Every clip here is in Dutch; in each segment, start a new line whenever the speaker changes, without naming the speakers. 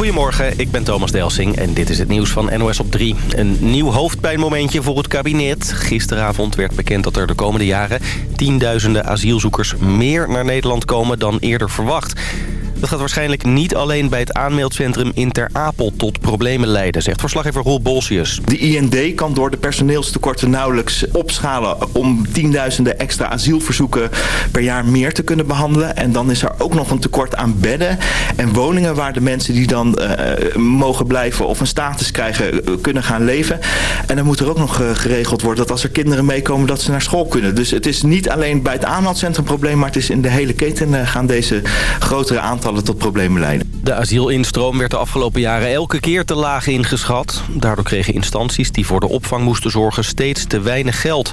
Goedemorgen, ik ben Thomas Delsing en dit is het nieuws van NOS op 3. Een nieuw hoofdpijnmomentje voor het kabinet. Gisteravond werd bekend dat er de komende jaren tienduizenden asielzoekers meer naar Nederland komen dan eerder verwacht. Dat gaat waarschijnlijk niet alleen bij het aanmeldcentrum in Ter Apel tot problemen leiden, zegt verslaggever Roel Bolsius.
De IND kan door de personeelstekorten nauwelijks opschalen om tienduizenden extra asielverzoeken per jaar meer te kunnen behandelen. En dan is er ook nog een tekort aan bedden en woningen waar de mensen die dan uh, mogen blijven of een status krijgen uh, kunnen gaan leven. En dan moet er ook nog uh, geregeld worden dat als er kinderen meekomen dat ze naar school kunnen. Dus het is niet alleen bij het aanmeldcentrum probleem, maar het is in de hele keten gaan deze grotere aantallen tot problemen leiden.
De asielinstroom werd de afgelopen jaren elke keer te laag ingeschat. Daardoor kregen instanties die voor de opvang moesten zorgen steeds te weinig geld.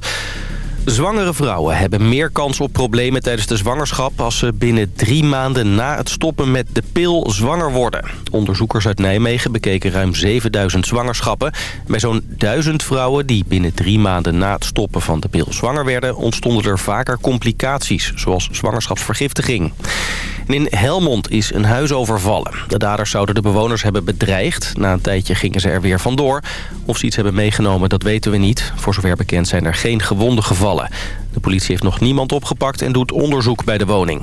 Zwangere vrouwen hebben meer kans op problemen tijdens de zwangerschap... als ze binnen drie maanden na het stoppen met de pil zwanger worden. Onderzoekers uit Nijmegen bekeken ruim 7000 zwangerschappen. Bij zo'n 1000 vrouwen die binnen drie maanden na het stoppen van de pil zwanger werden... ontstonden er vaker complicaties, zoals zwangerschapsvergiftiging. In Helmond is een huis overvallen. De daders zouden de bewoners hebben bedreigd. Na een tijdje gingen ze er weer vandoor. Of ze iets hebben meegenomen, dat weten we niet. Voor zover bekend zijn er geen gewonden gevallen. De politie heeft nog niemand opgepakt en doet onderzoek bij de woning.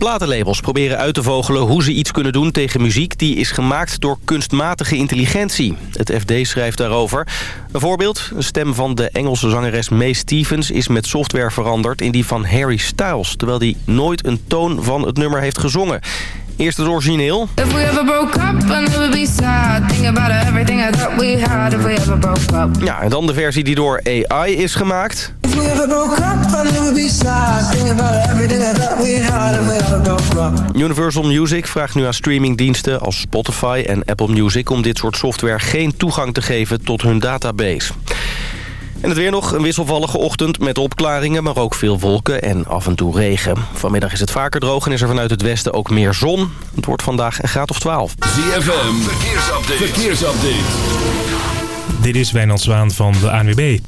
Platenlabels proberen uit te vogelen hoe ze iets kunnen doen tegen muziek... die is gemaakt door kunstmatige intelligentie. Het FD schrijft daarover. Een voorbeeld, een stem van de Engelse zangeres Mae Stevens... is met software veranderd in die van Harry Styles... terwijl hij nooit een toon van het nummer heeft gezongen. Eerst het origineel. If we ever broke up would be sad. Think about everything I thought we had if we ever broke up. Ja, en dan de versie die door AI is gemaakt. If we ever broke up would be sad. Think about everything I thought we had if we ever broke up. Universal Music vraagt nu aan streamingdiensten als Spotify en Apple Music... om dit soort software geen toegang te geven tot hun database. En het weer nog een wisselvallige ochtend met opklaringen, maar ook veel wolken en af en toe regen. Vanmiddag is het vaker droog en is er vanuit het westen ook meer zon. Het wordt vandaag een graad of 12.
ZFM, verkeersupdate. verkeersupdate.
Dit is Wijnand Zwaan van de ANWB.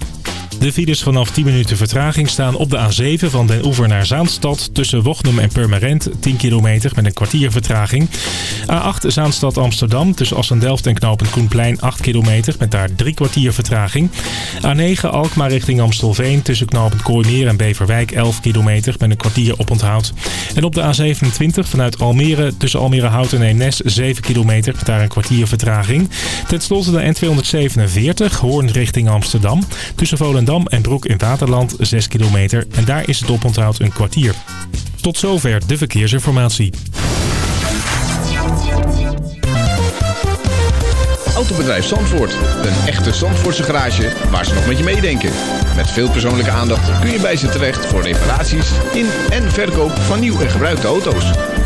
De files vanaf 10 minuten vertraging staan op de A7 van Den Oever naar Zaanstad... tussen Wochnum en Purmerend, 10 kilometer met een kwartier vertraging. A8 Zaanstad Amsterdam tussen Assendelft en Knopend Koenplein 8 kilometer... met daar drie kwartier vertraging. A9 Alkmaar richting Amstelveen tussen Knopend Kooimeer en Beverwijk 11 kilometer... met een kwartier oponthoud. En op de A27 vanuit Almere tussen Almere Hout en Eemnes 7 kilometer... met daar een kwartier vertraging. Ten slotte de N247 Hoorn richting Amsterdam tussen Volendam en Broek in Waterland 6 kilometer en daar is het oponthoud een kwartier. Tot zover de verkeersinformatie.
Autobedrijf Zandvoort. Een echte Zandvoortse garage waar ze nog met je meedenken. Met veel persoonlijke aandacht kun je bij ze terecht voor reparaties in en verkoop van nieuw en gebruikte auto's.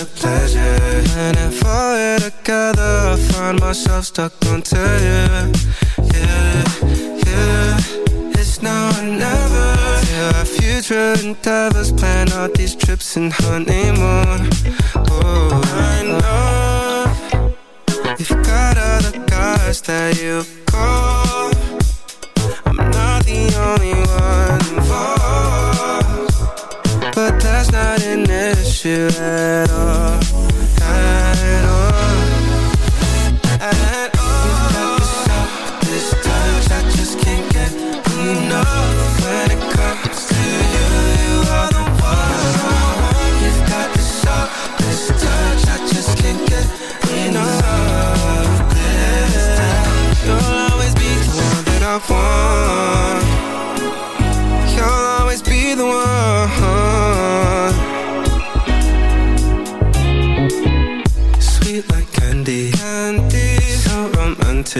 your pleasure And if all
we're together I find myself stuck onto you Yeah, yeah It's now or never Yeah, our future endeavors Plan out these trips and honeymoon Oh, I know You've got other guys that you call. I'm not the only one involved. But that's not an issue at all. At all. At all. You've got to stop this touch I just can't get enough When it comes to you, you are the one. You've got to stop this touch I just can't get enough. This touch You'll always be the one that I want.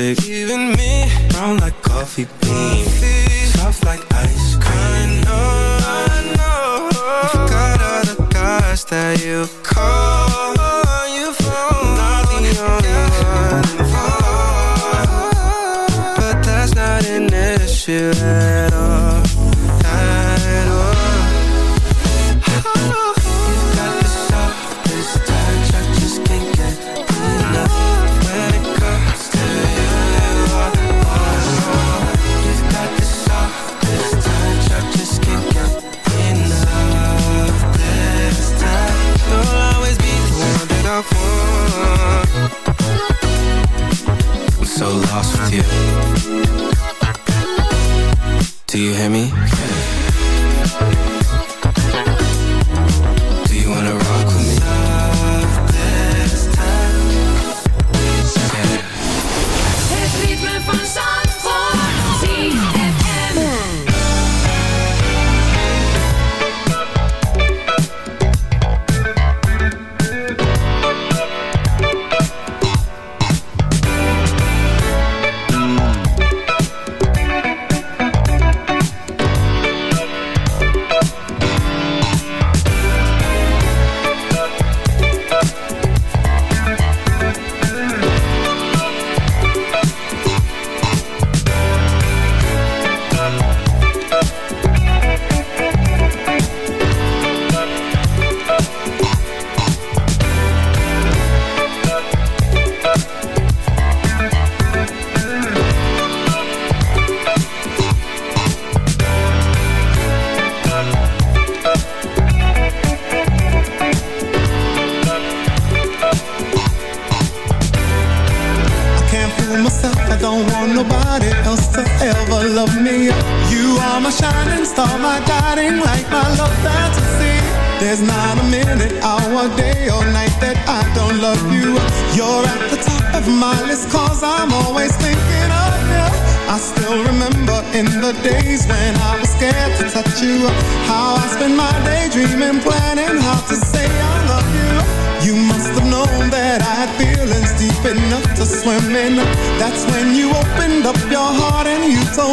perfect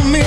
me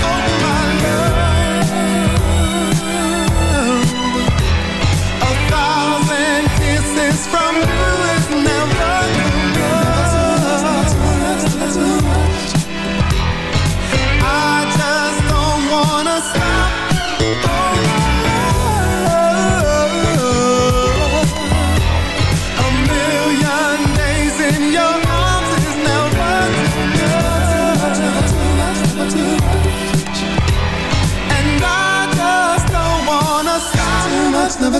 From you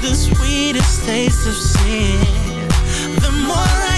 The sweetest taste of sin. The more I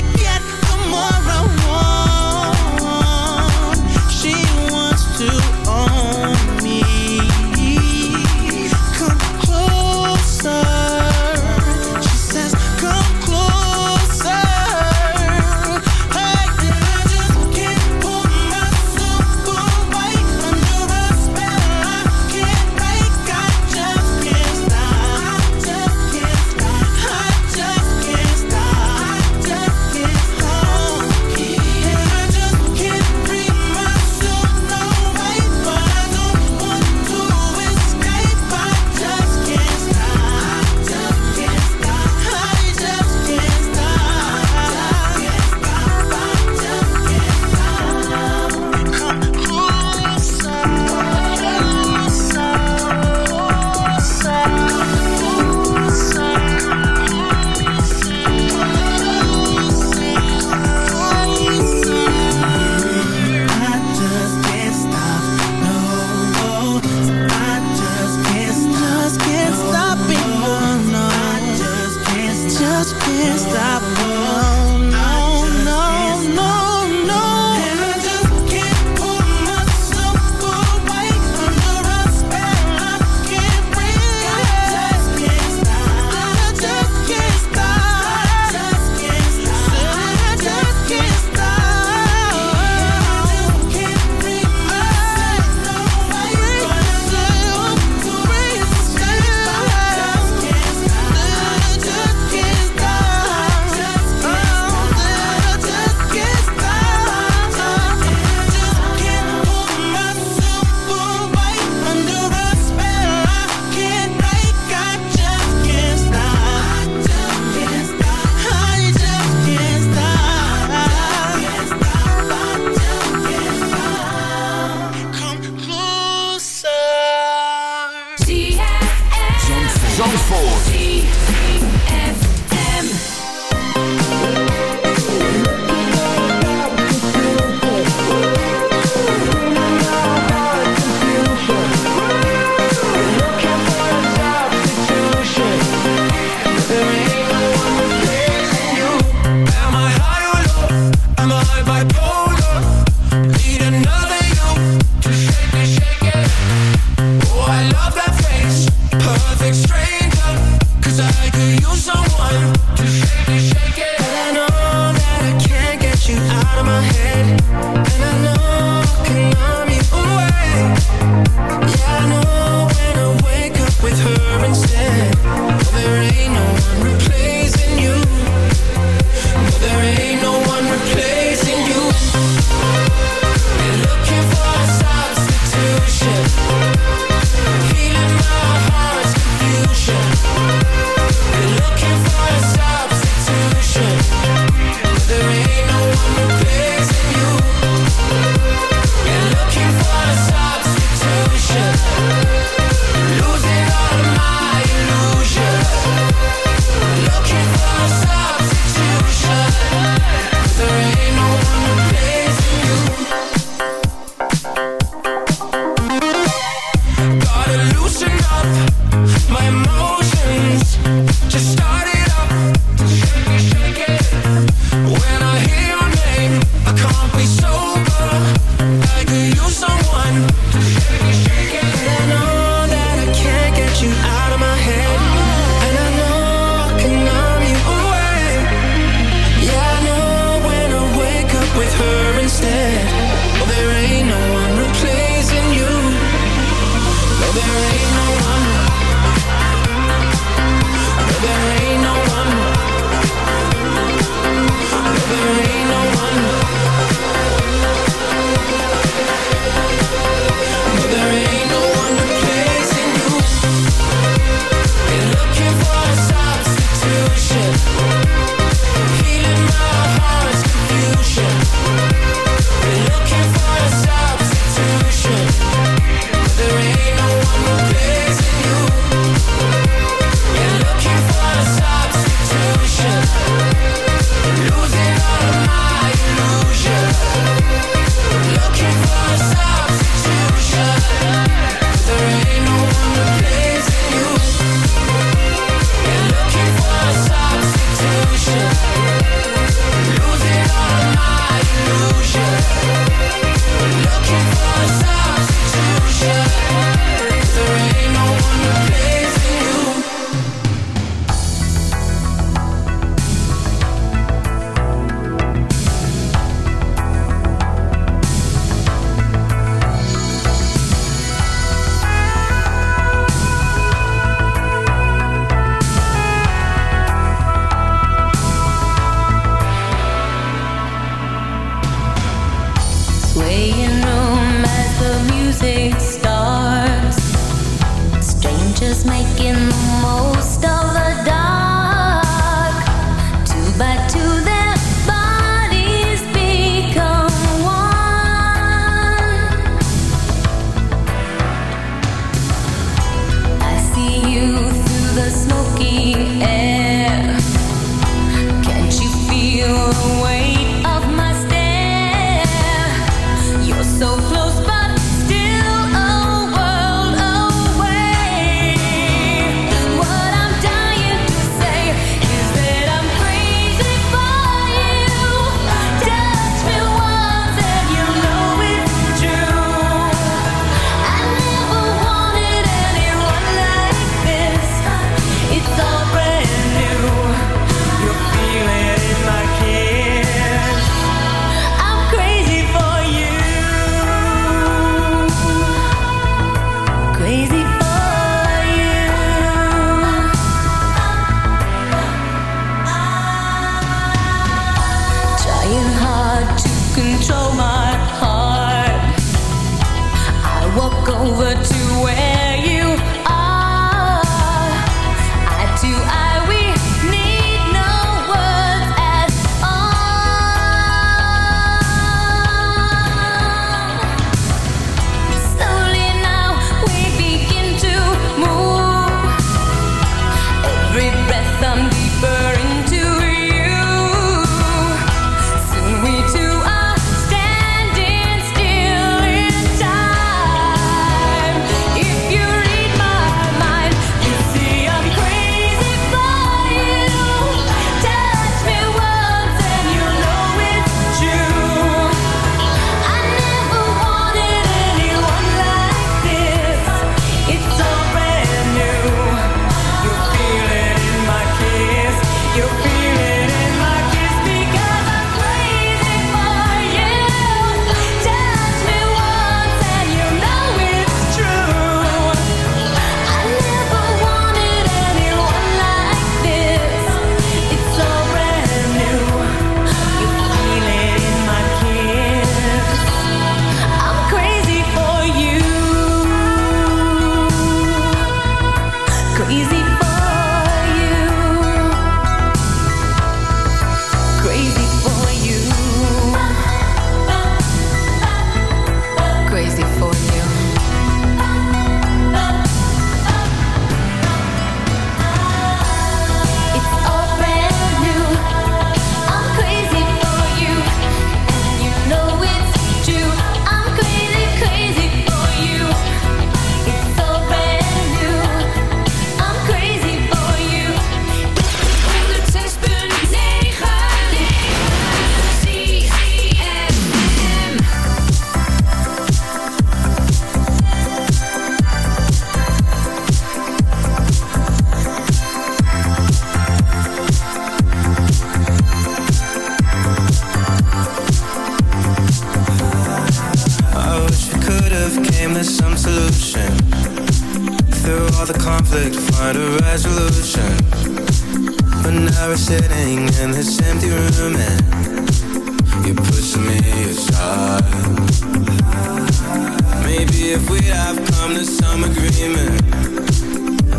come
summer agreement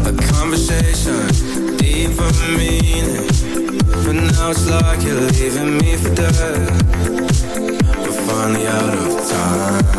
A conversation deep of meaning But now it's like you're leaving me for dead We're finally out of time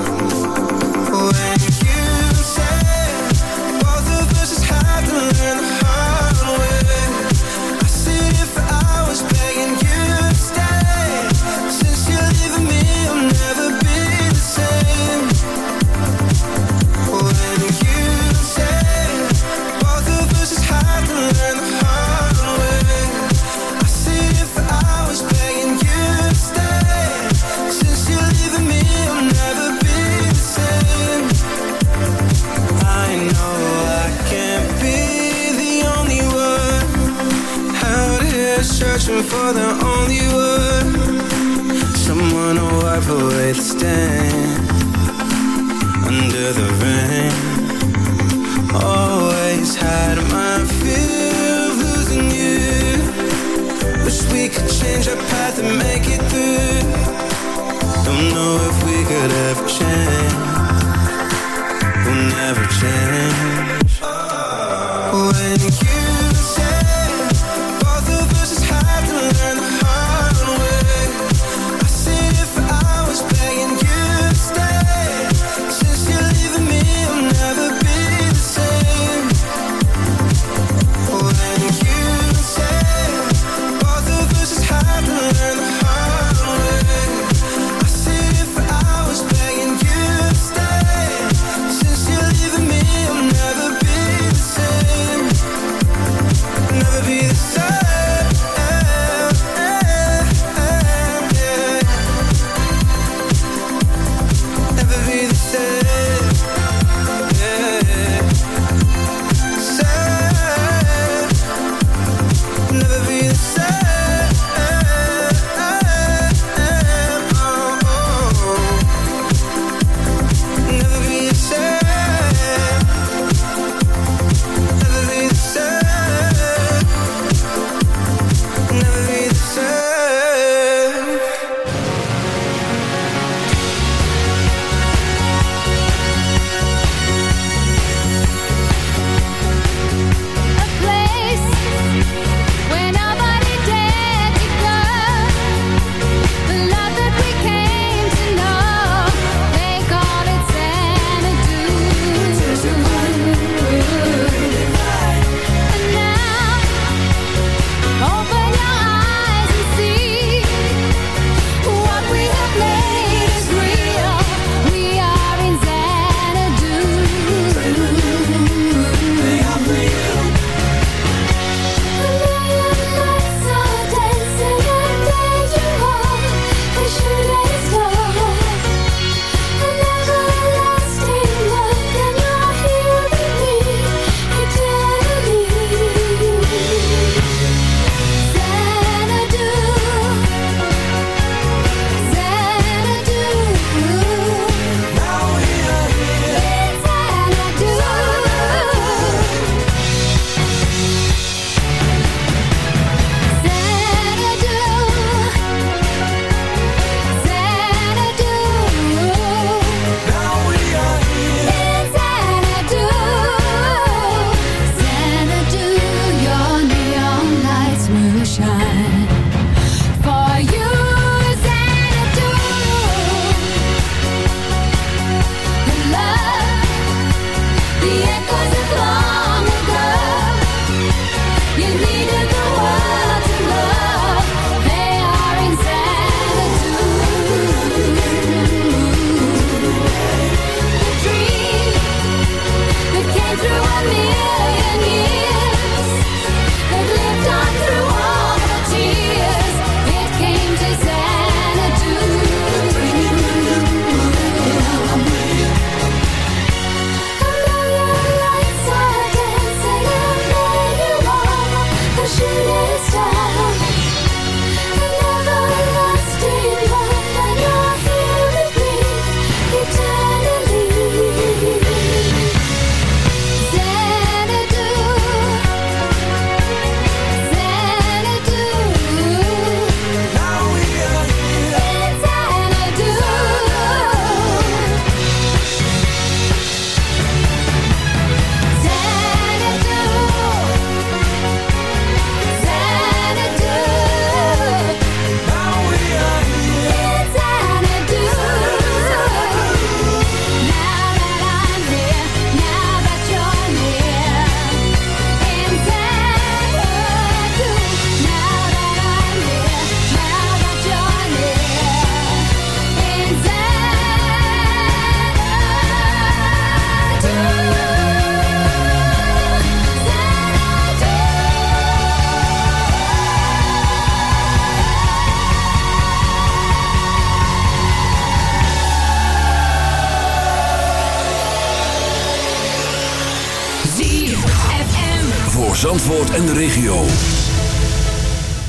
Zandvoort en de regio.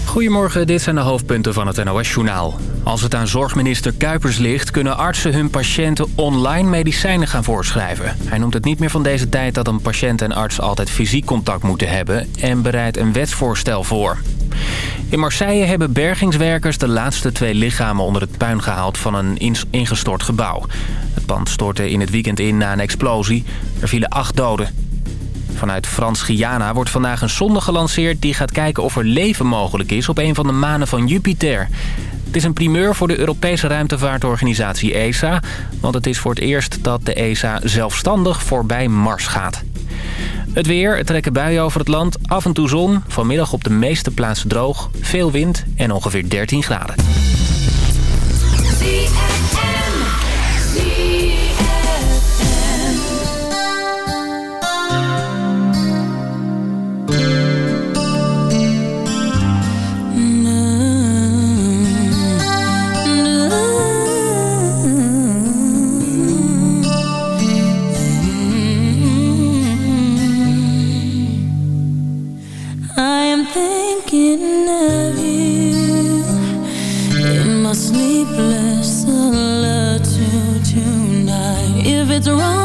Goedemorgen, dit zijn de hoofdpunten van het NOS-journaal. Als het aan zorgminister Kuipers ligt... kunnen artsen hun patiënten online medicijnen gaan voorschrijven. Hij noemt het niet meer van deze tijd dat een patiënt en arts altijd fysiek contact moeten hebben... en bereidt een wetsvoorstel voor. In Marseille hebben bergingswerkers de laatste twee lichamen onder het puin gehaald van een ingestort gebouw. Het pand stortte in het weekend in na een explosie. Er vielen acht doden. Vanuit Frans-Guyana wordt vandaag een sonde gelanceerd... die gaat kijken of er leven mogelijk is op een van de manen van Jupiter. Het is een primeur voor de Europese ruimtevaartorganisatie ESA... want het is voor het eerst dat de ESA zelfstandig voorbij Mars gaat. Het weer, er trekken buien over het land, af en toe zon. Vanmiddag op de meeste plaatsen droog, veel wind en ongeveer 13 graden.
Tonight. If it's wrong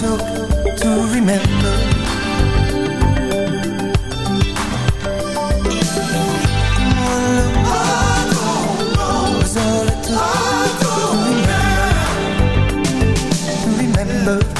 to
remember. Remember.